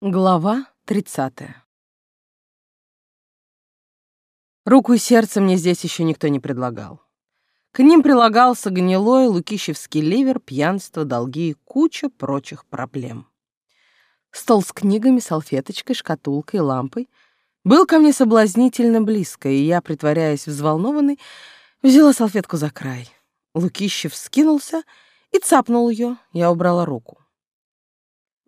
Глава 30. Руку и сердце мне здесь еще никто не предлагал. К ним прилагался гнилой лукищевский ливер, пьянство, долги и куча прочих проблем. Стол с книгами, салфеточкой, шкатулкой, лампой был ко мне соблазнительно близко, и я, притворяясь взволнованной, взяла салфетку за край. Лукищев скинулся и цапнул ее. Я убрала руку.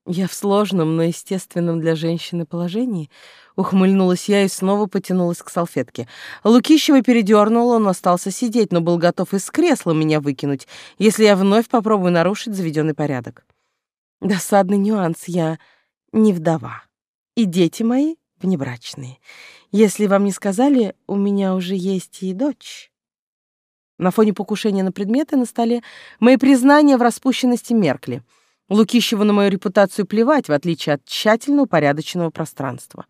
Я в сложном, но естественном для женщины положении. Ухмыльнулась я и снова потянулась к салфетке. Лукищева передернула, он остался сидеть, но был готов из кресла меня выкинуть, если я вновь попробую нарушить заведенный порядок. Досадный нюанс, я не вдова. И дети мои внебрачные. Если вам не сказали, у меня уже есть и дочь. На фоне покушения на предметы на столе мои признания в распущенности меркли — Лукищеву на мою репутацию плевать, в отличие от тщательно упорядоченного пространства.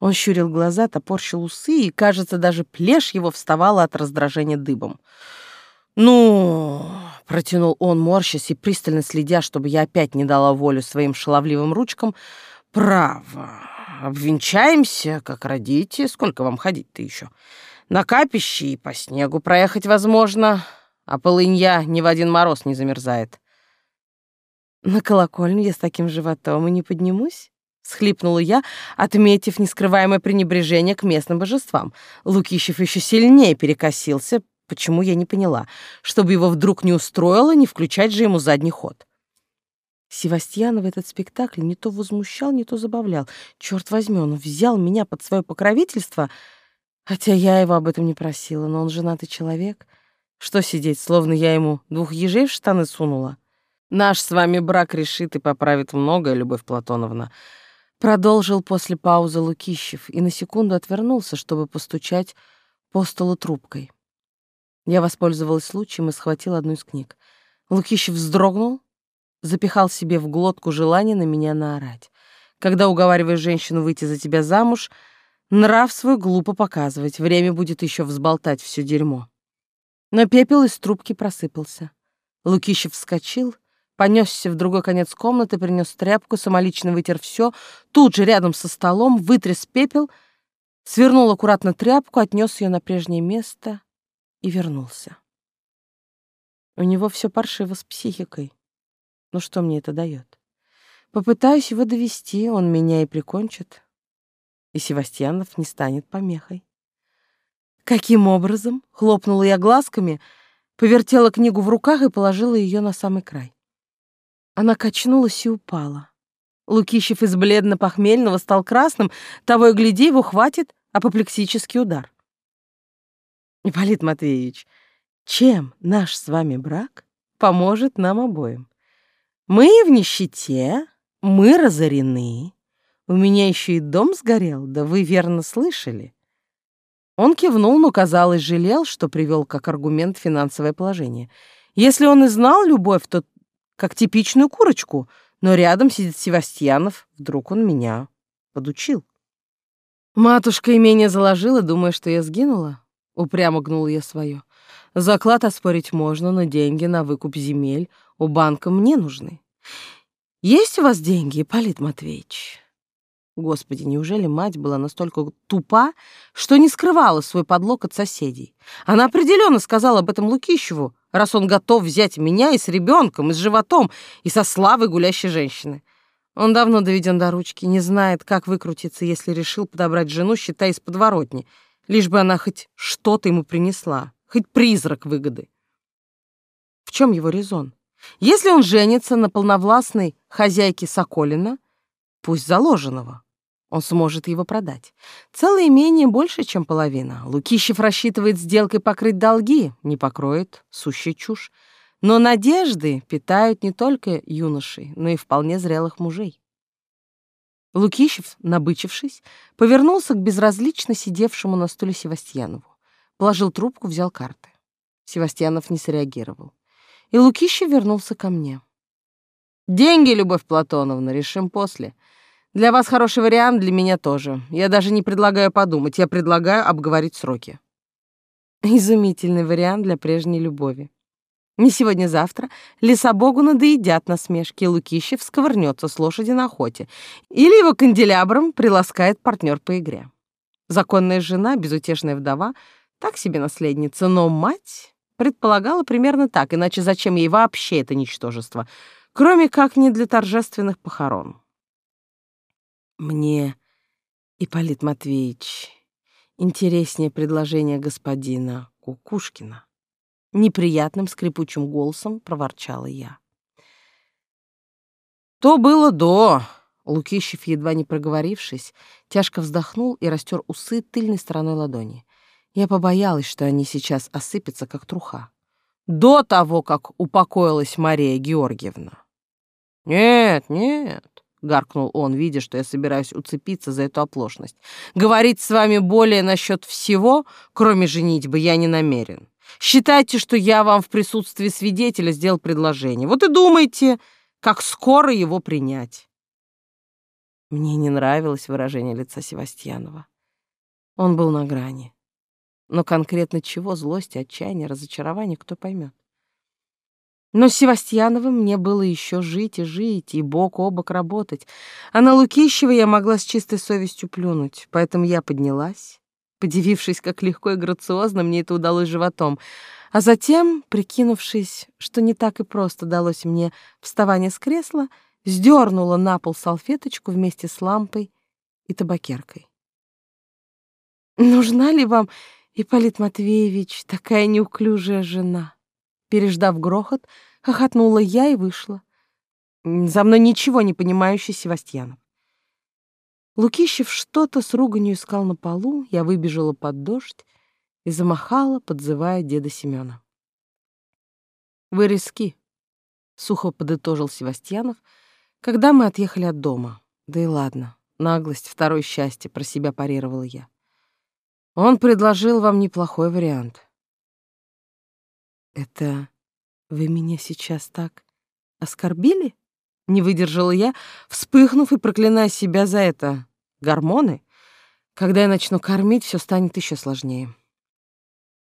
Он щурил глаза, топорщил усы, и, кажется, даже плешь его вставала от раздражения дыбом. «Ну...» — протянул он, морщась и пристально следя, чтобы я опять не дала волю своим шаловливым ручкам. «Право. Обвенчаемся, как родите. Сколько вам ходить-то еще? На капище и по снегу проехать возможно, а полынья ни в один мороз не замерзает. На колокольню я с таким животом и не поднимусь, схлипнула я, отметив нескрываемое пренебрежение к местным божествам. Лукищев еще сильнее перекосился, почему я не поняла, чтобы его вдруг не устроило, не включать же ему задний ход. Севастьянов этот спектакль не то возмущал, не то забавлял. Черт возьми, он взял меня под свое покровительство, хотя я его об этом не просила, но он женатый человек. Что сидеть, словно я ему двух ежей в штаны сунула? Наш с вами брак решит и поправит многое, Любовь Платоновна. Продолжил после паузы Лукищев и на секунду отвернулся, чтобы постучать по столу трубкой. Я воспользовалась случаем и схватила одну из книг. Лукищев вздрогнул, запихал себе в глотку желание на меня наорать. Когда уговариваешь женщину выйти за тебя замуж, нрав свой глупо показывать, время будет еще взболтать все дерьмо. Но пепел из трубки просыпался. Лукищев вскочил — понесся в другой конец комнаты, принес тряпку, самолично вытер все, тут же рядом со столом вытряс пепел, свернул аккуратно тряпку, отнес ее на прежнее место и вернулся. У него все паршиво с психикой. Ну что мне это дает? Попытаюсь его довести, он меня и прикончит, и Севастьянов не станет помехой. Каким образом? Хлопнула я глазками, повертела книгу в руках и положила ее на самый край. Она качнулась и упала. Лукищев из бледно-похмельного стал красным, того и гляди, его хватит апоплексический удар. Ипполит Матвеевич, чем наш с вами брак поможет нам обоим? Мы в нищете, мы разорены. У меня еще и дом сгорел, да вы верно слышали. Он кивнул, но, казалось, жалел, что привел как аргумент финансовое положение. Если он и знал любовь, то как типичную курочку, но рядом сидит Севастьянов, вдруг он меня подучил. Матушка имение заложила, думая, что я сгинула. Упрямо гнула я свое. Заклад оспорить можно, но деньги на выкуп земель у банка мне нужны. Есть у вас деньги, Ипполит Матвеевич? Господи, неужели мать была настолько тупа, что не скрывала свой подлог от соседей? Она определенно сказала об этом Лукищеву, раз он готов взять меня и с ребенком, и с животом, и со славой гулящей женщины. Он давно доведен до ручки, не знает, как выкрутиться, если решил подобрать жену, считай, из подворотни, лишь бы она хоть что-то ему принесла, хоть призрак выгоды. В чем его резон? Если он женится на полновластной хозяйке Соколина, пусть заложенного, он сможет его продать. Целое имение больше, чем половина. Лукищев рассчитывает сделкой покрыть долги, не покроет, сущая чушь. Но надежды питают не только юношей, но и вполне зрелых мужей. Лукищев, набычившись, повернулся к безразлично сидевшему на стуле Севастьянову. Положил трубку, взял карты. Севастьянов не среагировал. И Лукищев вернулся ко мне. «Деньги, Любовь Платоновна, решим после. Для вас хороший вариант, для меня тоже. Я даже не предлагаю подумать, я предлагаю обговорить сроки. Изумительный вариант для прежней любови. Не сегодня-завтра лесобогу надоедят насмешки, и Лукищев сковырнется с лошади на охоте, или его канделябром приласкает партнер по игре. Законная жена, безутешная вдова, так себе наследница, но мать предполагала примерно так, иначе зачем ей вообще это ничтожество, кроме как не для торжественных похорон. Мне, Ипполит Матвеевич, интереснее предложение господина Кукушкина. Неприятным скрипучим голосом проворчала я. То было до. Лукищев, едва не проговорившись, тяжко вздохнул и растер усы тыльной стороной ладони. Я побоялась, что они сейчас осыпятся, как труха. До того, как упокоилась Мария Георгиевна. «Нет, нет», — гаркнул он, видя, что я собираюсь уцепиться за эту оплошность. «Говорить с вами более насчет всего, кроме женитьбы, я не намерен. Считайте, что я вам в присутствии свидетеля сделал предложение. Вот и думайте, как скоро его принять». Мне не нравилось выражение лица Севастьянова. Он был на грани. Но конкретно чего, злости, отчаяния, разочарования, кто поймет. Но с Севастьяновым мне было еще жить и жить, и бок о бок работать. А на Лукищева я могла с чистой совестью плюнуть. Поэтому я поднялась, подивившись, как легко и грациозно мне это удалось животом. А затем, прикинувшись, что не так и просто далось мне вставание с кресла, сдернула на пол салфеточку вместе с лампой и табакеркой. «Нужна ли вам Ипполит Матвеевич, такая неуклюжая жена. Переждав грохот, хохотнула я и вышла. За мной ничего не понимающий Севастьянов. Лукищев что-то с руганью искал на полу, я выбежала под дождь и замахала, подзывая деда Семёна. «Вы риски», — сухо подытожил Севастьянов, когда мы отъехали от дома. Да и ладно, наглость, второе счастье, про себя парировала я. Он предложил вам неплохой вариант. Это вы меня сейчас так оскорбили? Не выдержала я, вспыхнув и проклиная себя за это. Гормоны? Когда я начну кормить, все станет еще сложнее.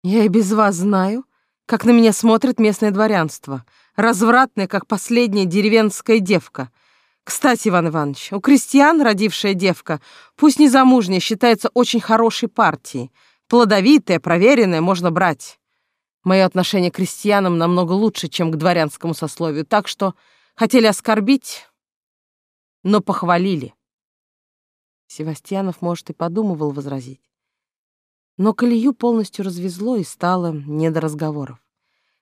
Я и без вас знаю, как на меня смотрит местное дворянство, развратное, как последняя деревенская девка — кстати, Иван Иванович, у крестьян родившая девка, пусть не замужняя, считается очень хорошей партией. Плодовитая, проверенная, можно брать. Мое отношение к крестьянам намного лучше, чем к дворянскому сословию, так что хотели оскорбить, но похвалили. Севастьянов, может, и подумывал возразить. Но колею полностью развезло и стало не до разговоров.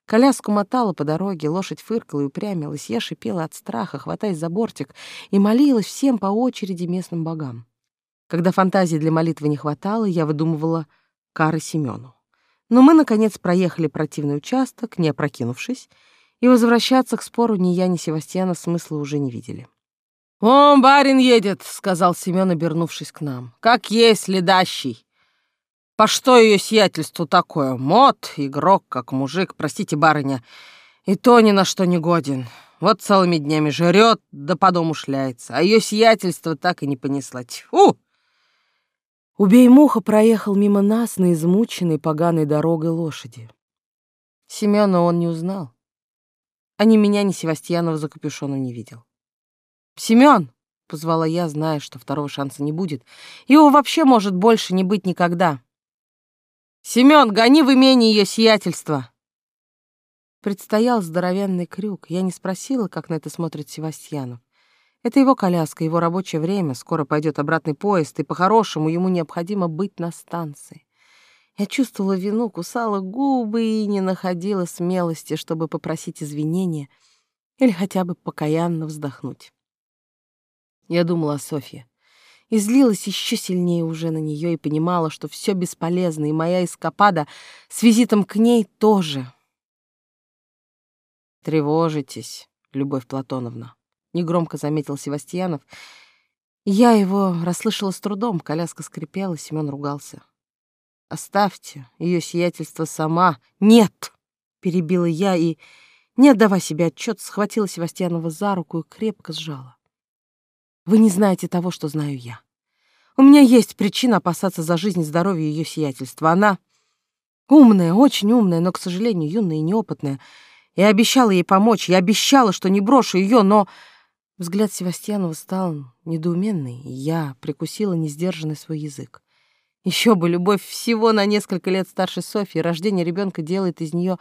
Коляску мотала по дороге, лошадь фыркала и упрямилась. Я шипела от страха, хватаясь за бортик, и молилась всем по очереди местным богам. Когда фантазии для молитвы не хватало, я выдумывала кары Семену. Но мы, наконец, проехали противный участок, не опрокинувшись, и возвращаться к спору ни я, ни Севастьяна смысла уже не видели. «О, барин едет!» — сказал Семен, обернувшись к нам. «Как есть, ледащий!» По что ее сиятельству такое? Мод, игрок, как мужик, простите, барыня, и то ни на что не годен. Вот целыми днями жрет, да по дому шляется, а ее сиятельство так и не понесла. Тьфу! Убей муха проехал мимо нас на измученной поганой дорогой лошади. Семена он не узнал. А ни меня, ни Севастьянова за капюшоном не видел. «Семен!» — позвала я, зная, что второго шанса не будет. «Его вообще может больше не быть никогда. Семён, гони в имение ее сиятельство!» Предстоял здоровенный крюк. Я не спросила, как на это смотрит Севастьянов. Это его коляска, его рабочее время. Скоро пойдет обратный поезд, и по-хорошему ему необходимо быть на станции. Я чувствовала вину, кусала губы и не находила смелости, чтобы попросить извинения или хотя бы покаянно вздохнуть. Я думала о Софье и злилась еще сильнее уже на нее и понимала, что все бесполезно, и моя эскапада с визитом к ней тоже. «Тревожитесь, Любовь Платоновна», — негромко заметил Севастьянов. Я его расслышала с трудом, коляска скрипела, Семен ругался. «Оставьте ее сиятельство сама». «Нет!» — перебила я и, не отдавая себе отчет, схватила Севастьянова за руку и крепко сжала. Вы не знаете того, что знаю я. У меня есть причина опасаться за жизнь и здоровье ее сиятельства. Она умная, очень умная, но, к сожалению, юная и неопытная. Я обещала ей помочь, я обещала, что не брошу ее, но... Взгляд Севастьянова стал недоуменный, и я прикусила несдержанный свой язык. Еще бы, любовь всего на несколько лет старше Софьи, рождение ребенка делает из нее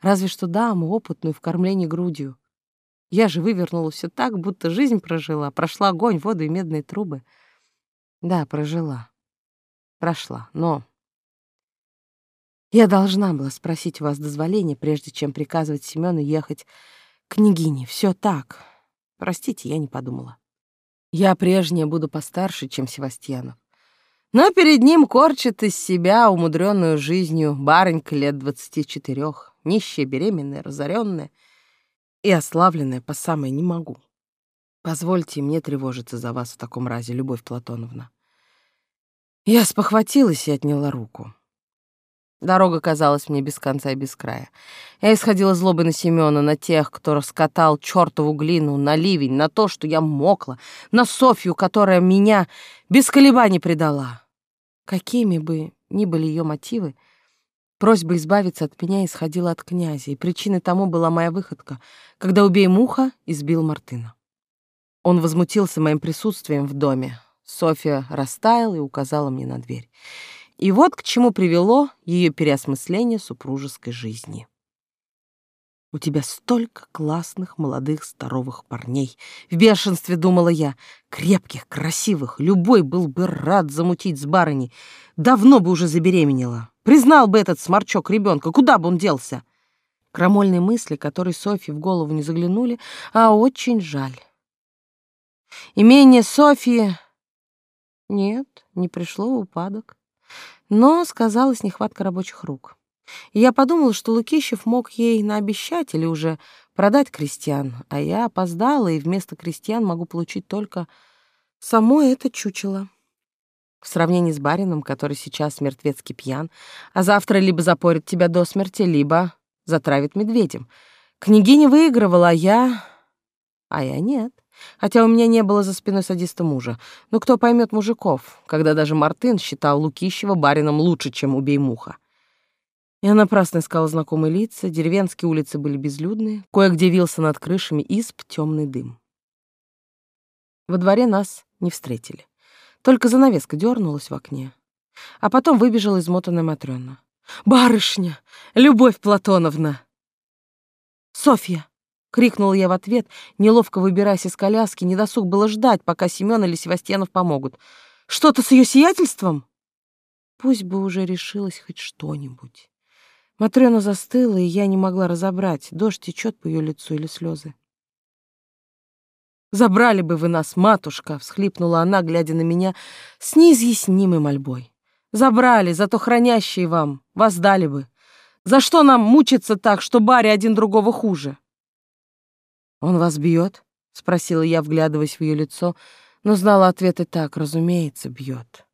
разве что даму, опытную в кормлении грудью. Я же вывернула все так, будто жизнь прожила, прошла огонь, воду и медные трубы. Да, прожила. Прошла, но... Я должна была спросить у вас дозволения, прежде чем приказывать Семену ехать к княгине. Все так. Простите, я не подумала. Я прежняя буду постарше, чем Севастьянов. Но перед ним корчит из себя умудренную жизнью барынька лет двадцати четырех, нищая, беременная, разоренная и ославленная по самой не могу. Позвольте мне тревожиться за вас в таком разе, Любовь Платоновна. Я спохватилась и отняла руку. Дорога казалась мне без конца и без края. Я исходила злобой на Семёна, на тех, кто раскатал чёртову глину, на ливень, на то, что я мокла, на Софью, которая меня без колебаний предала. Какими бы ни были её мотивы, просьба избавиться от меня исходила от князя, и причиной тому была моя выходка, когда убей муха избил Мартына. Он возмутился моим присутствием в доме. Софья растаяла и указала мне на дверь. И вот к чему привело ее переосмысление супружеской жизни. «У тебя столько классных молодых здоровых парней!» В бешенстве думала я. Крепких, красивых, любой был бы рад замутить с барыней. Давно бы уже забеременела. Признал бы этот сморчок ребенка, куда бы он делся? Крамольные мысли, которые Софье в голову не заглянули, а очень жаль. Имение Софьи... Нет, не пришло в упадок. Но сказалась нехватка рабочих рук. И я подумала, что Лукищев мог ей наобещать или уже продать крестьян, а я опоздала, и вместо крестьян могу получить только само это чучело. В сравнении с барином, который сейчас мертвецки пьян, а завтра либо запорит тебя до смерти, либо затравит медведем. Княгиня выигрывала, а я... А я нет хотя у меня не было за спиной садиста мужа. Но кто поймет мужиков, когда даже Мартын считал Лукищева барином лучше, чем убей муха. Я напрасно искала знакомые лица, деревенские улицы были безлюдные, кое-где вился над крышами исп темный дым. Во дворе нас не встретили. Только занавеска дернулась в окне. А потом выбежала измотанная Матрёна. «Барышня! Любовь Платоновна!» «Софья!» — крикнула я в ответ, неловко выбираясь из коляски, недосуг было ждать, пока Семён или Севастьянов помогут. «Что-то с ее сиятельством?» Пусть бы уже решилось хоть что-нибудь. Матрёна застыла, и я не могла разобрать, дождь течет по ее лицу или слезы. «Забрали бы вы нас, матушка!» — всхлипнула она, глядя на меня с неизъяснимой мольбой. «Забрали, зато хранящие вам, вас дали бы. За что нам мучиться так, что баре один другого хуже?» «Он вас бьет?» — спросила я, вглядываясь в ее лицо, но знала ответ и так, разумеется, бьет.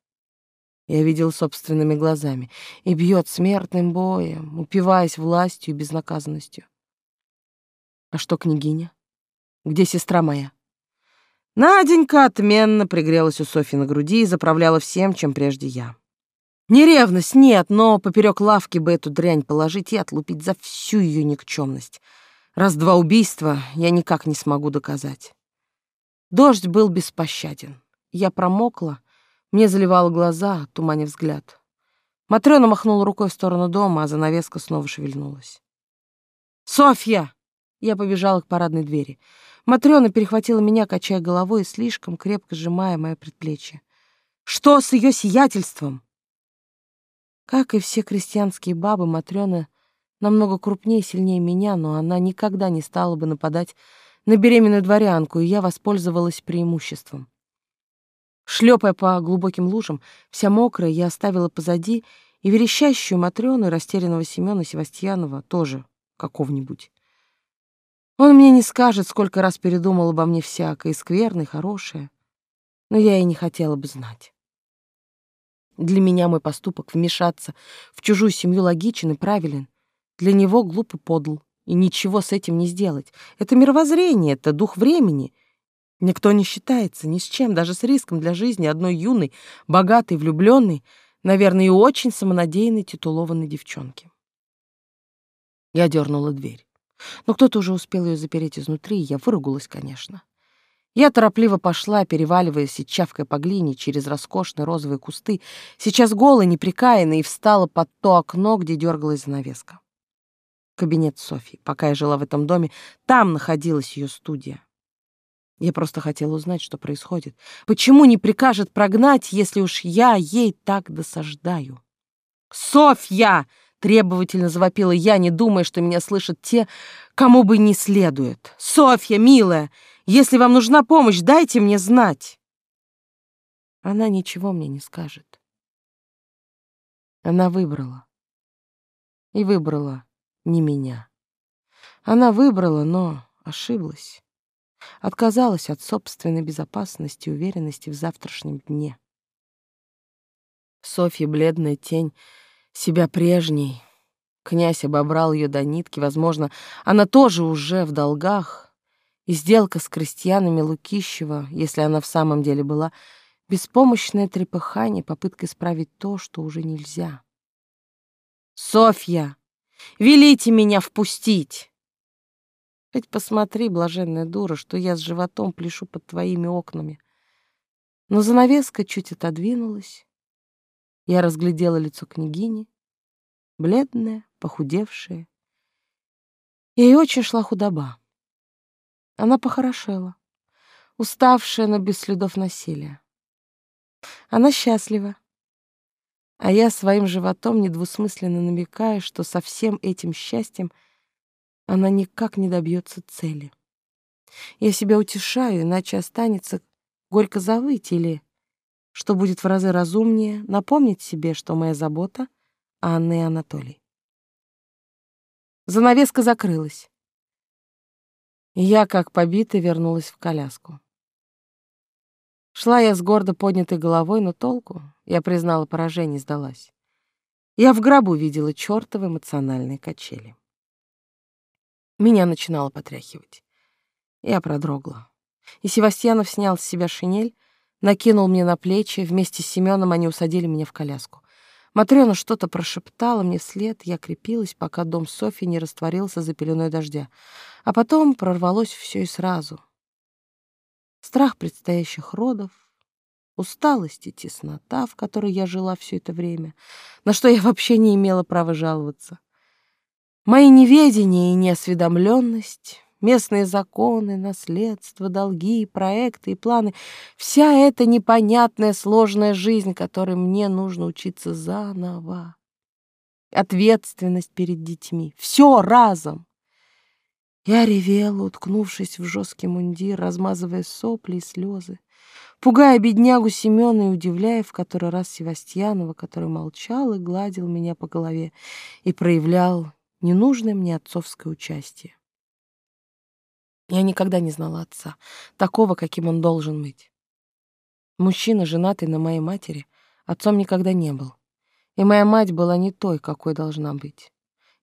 Я видел собственными глазами. И бьет смертным боем, упиваясь властью и безнаказанностью. А что княгиня? Где сестра моя? Наденька отменно пригрелась у Софьи на груди и заправляла всем, чем прежде я. Не ревность, нет, но поперек лавки бы эту дрянь положить и отлупить за всю ее никчемность — раз два убийства я никак не смогу доказать. Дождь был беспощаден. Я промокла, мне заливало глаза, туманя взгляд. Матрёна махнула рукой в сторону дома, а занавеска снова шевельнулась. «Софья!» Я побежала к парадной двери. Матрёна перехватила меня, качая головой и слишком крепко сжимая моё предплечье. «Что с её сиятельством?» Как и все крестьянские бабы, Матрёна намного крупнее и сильнее меня, но она никогда не стала бы нападать на беременную дворянку, и я воспользовалась преимуществом. Шлепая по глубоким лужам, вся мокрая, я оставила позади и верещащую Матрёну растерянного Семёна Севастьянова тоже какого-нибудь. Он мне не скажет, сколько раз передумал обо мне всякое, и скверное, хорошее, но я и не хотела бы знать. Для меня мой поступок вмешаться в чужую семью логичен и правилен — для него глуп и подл, и ничего с этим не сделать. Это мировоззрение, это дух времени. Никто не считается ни с чем, даже с риском для жизни одной юной, богатой, влюбленной, наверное, и очень самонадеянной титулованной девчонки. Я дернула дверь. Но кто-то уже успел ее запереть изнутри, и я выругалась, конечно. Я торопливо пошла, переваливаясь и чавкая по глине через роскошные розовые кусты, сейчас голой, неприкаянной, и встала под то окно, где дергалась занавеска. Кабинет Софьи. Пока я жила в этом доме, там находилась ее студия. Я просто хотела узнать, что происходит. Почему не прикажет прогнать, если уж я ей так досаждаю? «Софья!» — требовательно завопила я, не думая, что меня слышат те, кому бы не следует. «Софья, милая, если вам нужна помощь, дайте мне знать!» Она ничего мне не скажет. Она выбрала. И выбрала не меня. Она выбрала, но ошиблась. Отказалась от собственной безопасности и уверенности в завтрашнем дне. Софья, бледная тень, себя прежней. Князь обобрал ее до нитки, возможно, она тоже уже в долгах. И сделка с крестьянами Лукищева, если она в самом деле была, беспомощное трепыхание, попытка исправить то, что уже нельзя. «Софья, велите меня впустить!» Хоть посмотри, блаженная дура, что я с животом пляшу под твоими окнами. Но занавеска чуть отодвинулась. Я разглядела лицо княгини, бледное, похудевшее. Ей очень шла худоба. Она похорошела, уставшая, но без следов насилия. Она счастлива. А я своим животом недвусмысленно намекаю, что со всем этим счастьем — она никак не добьется цели. Я себя утешаю, иначе останется горько завыть или, что будет в разы разумнее, напомнить себе, что моя забота — Анна и Анатолий. Занавеска закрылась. Я, как побитая, вернулась в коляску. Шла я с гордо поднятой головой, но толку, я признала поражение, сдалась. Я в гробу видела чёртовы эмоциональные качели. Меня начинало потряхивать. Я продрогла. И Севастьянов снял с себя шинель, накинул мне на плечи, вместе с Семеном они усадили меня в коляску. Матрёна что-то прошептала мне вслед, я крепилась, пока дом Софьи не растворился за пеленой дождя. А потом прорвалось все и сразу. Страх предстоящих родов, усталость и теснота, в которой я жила все это время, на что я вообще не имела права жаловаться. Мои неведение и неосведомленность, местные законы, наследство, долги, проекты и планы — вся эта непонятная сложная жизнь, которой мне нужно учиться заново. Ответственность перед детьми. Все разом. Я ревела, уткнувшись в жесткий мундир, размазывая сопли и слезы, пугая беднягу Семена и удивляя в который раз Севастьянова, который молчал и гладил меня по голове и проявлял ненужное мне отцовское участие. Я никогда не знала отца, такого, каким он должен быть. Мужчина, женатый на моей матери, отцом никогда не был. И моя мать была не той, какой должна быть.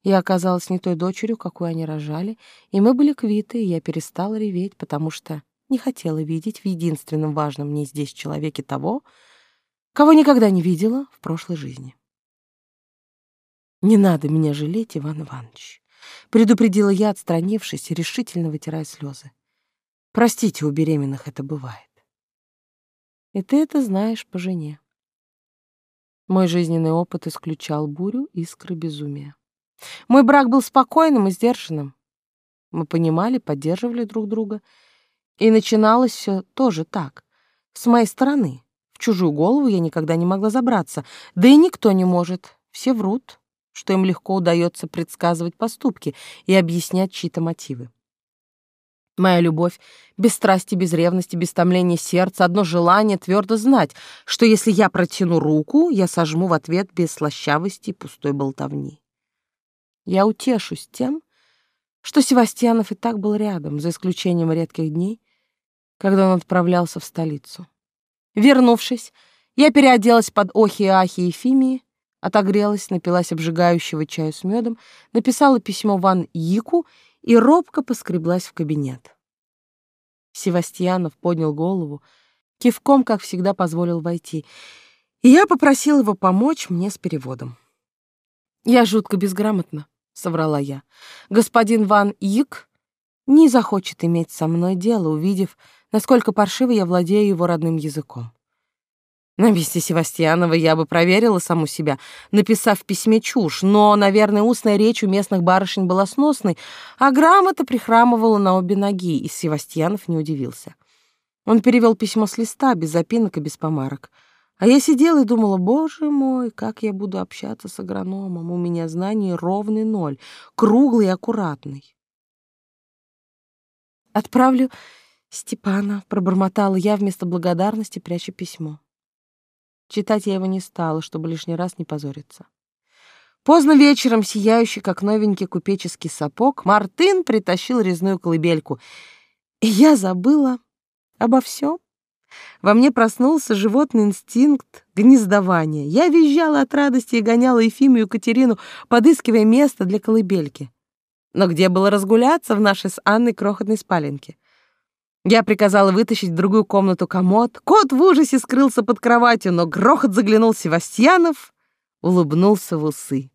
Я оказалась не той дочерью, какую они рожали, и мы были квиты, и я перестала реветь, потому что не хотела видеть в единственном важном мне здесь человеке того, кого никогда не видела в прошлой жизни. «Не надо меня жалеть, Иван Иванович», — предупредила я, отстранившись и решительно вытирая слезы. «Простите, у беременных это бывает». И ты это знаешь по жене. Мой жизненный опыт исключал бурю искры безумия. Мой брак был спокойным и сдержанным. Мы понимали, поддерживали друг друга. И начиналось все тоже так, с моей стороны. В чужую голову я никогда не могла забраться, да и никто не может. Все врут, что им легко удается предсказывать поступки и объяснять чьи-то мотивы. Моя любовь, без страсти, без ревности, без томления сердца, одно желание твердо знать, что если я протяну руку, я сожму в ответ без слащавости и пустой болтовни. Я утешусь тем, что Севастьянов и так был рядом, за исключением редких дней, когда он отправлялся в столицу. Вернувшись, я переоделась под охи и ахи Ефимии, Отогрелась, напилась обжигающего чая с медом, написала письмо Ван Ику и робко поскреблась в кабинет. Севастьянов поднял голову, кивком, как всегда, позволил войти, и я попросила его помочь мне с переводом. Я жутко безграмотна, соврала я. Господин Ван Йик не захочет иметь со мной дело, увидев, насколько паршиво я владею его родным языком. На месте Севастьянова я бы проверила саму себя, написав в письме чушь, но, наверное, устная речь у местных барышень была сносной, а грамота прихрамывала на обе ноги, и Севастьянов не удивился. Он перевел письмо с листа, без запинок и без помарок. А я сидела и думала, боже мой, как я буду общаться с агрономом, у меня знаний ровный ноль, круглый и аккуратный. «Отправлю Степана», — пробормотала я вместо благодарности, пряча письмо. Читать я его не стала, чтобы лишний раз не позориться. Поздно вечером, сияющий, как новенький купеческий сапог, Мартын притащил резную колыбельку, и я забыла обо всем. Во мне проснулся животный инстинкт гнездования. Я визжала от радости и гоняла Ефимию и Катерину, подыскивая место для колыбельки. Но где было разгуляться в нашей с Анной крохотной спаленке? Я приказала вытащить в другую комнату комод. Кот в ужасе скрылся под кроватью, но грохот заглянул Севастьянов, улыбнулся в усы.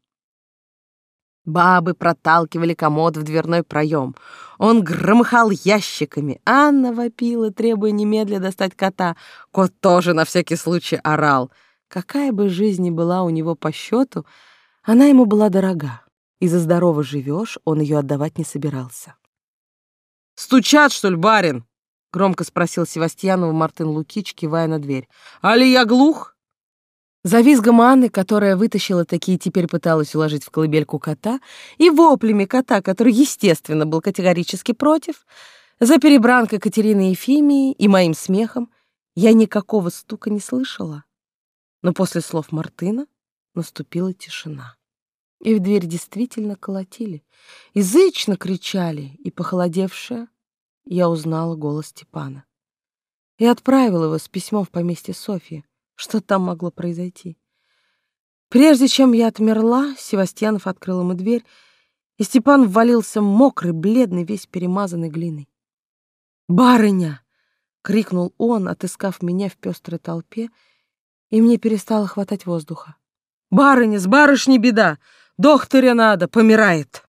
Бабы проталкивали комод в дверной проем. Он громыхал ящиками. Анна вопила, требуя немедля достать кота. Кот тоже на всякий случай орал. Какая бы жизнь ни была у него по счету, она ему была дорога. И за здорово живешь, он ее отдавать не собирался. «Стучат, что ли, барин?» — громко спросил Севастьянова Мартын Лукич, кивая на дверь. «Али я глух?» За визгом Анны, которая вытащила такие и теперь пыталась уложить в колыбельку кота, и воплями кота, который, естественно, был категорически против, за перебранкой Катерины Ефимии и моим смехом я никакого стука не слышала. Но после слов Мартына наступила тишина. И в дверь действительно колотили, язычно кричали, и, похолодевшая, я узнала голос Степана. И отправила его с письмом в поместье Софьи. Что там могло произойти? Прежде чем я отмерла, Севастьянов открыл ему дверь, и Степан ввалился мокрый, бледный, весь перемазанный глиной. «Барыня!» — крикнул он, отыскав меня в пестрой толпе, и мне перестало хватать воздуха. «Барыня, с барышней беда! Докторя надо, помирает!»